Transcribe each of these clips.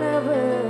never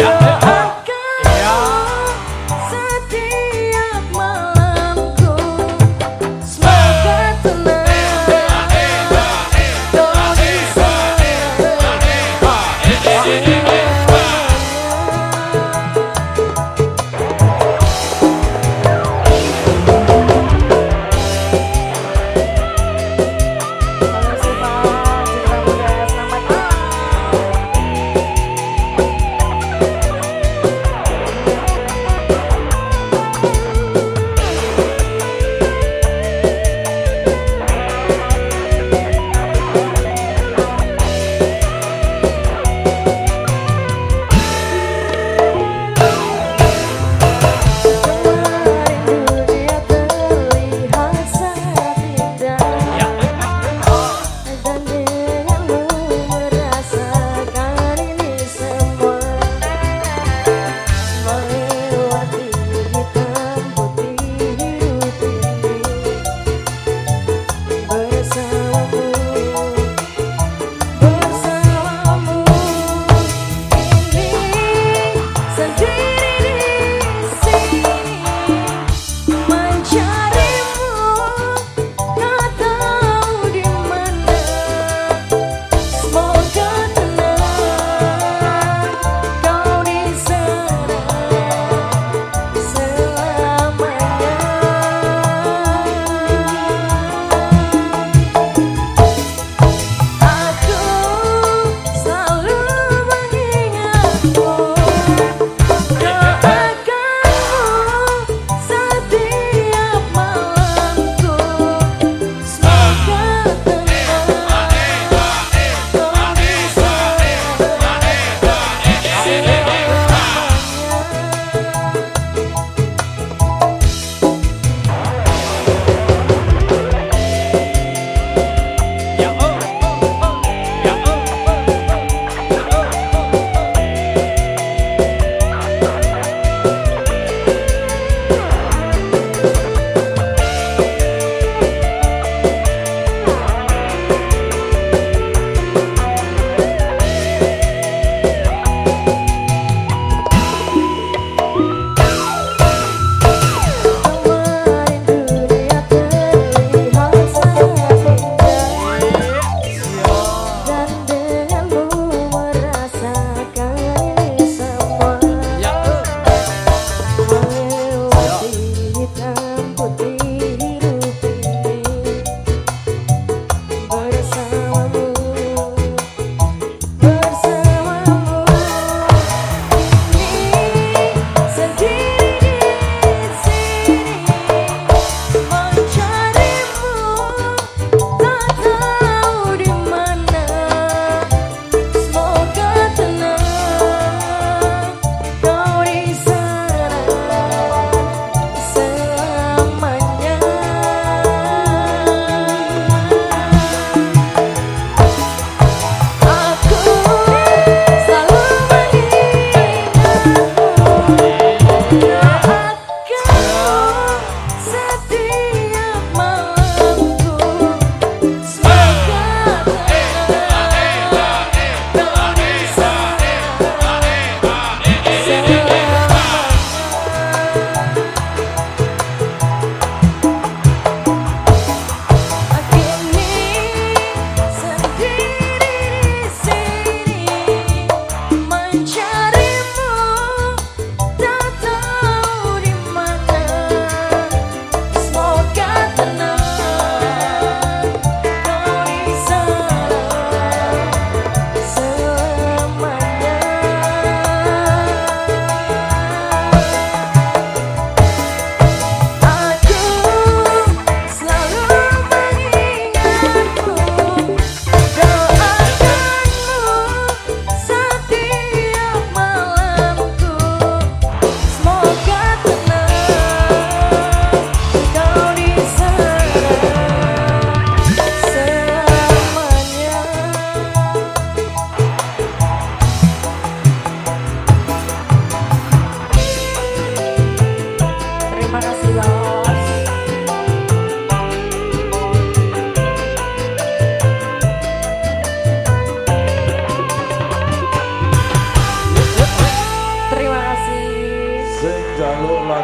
啊。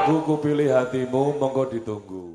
Lagu ku pilih hatimu monggo ditunggu.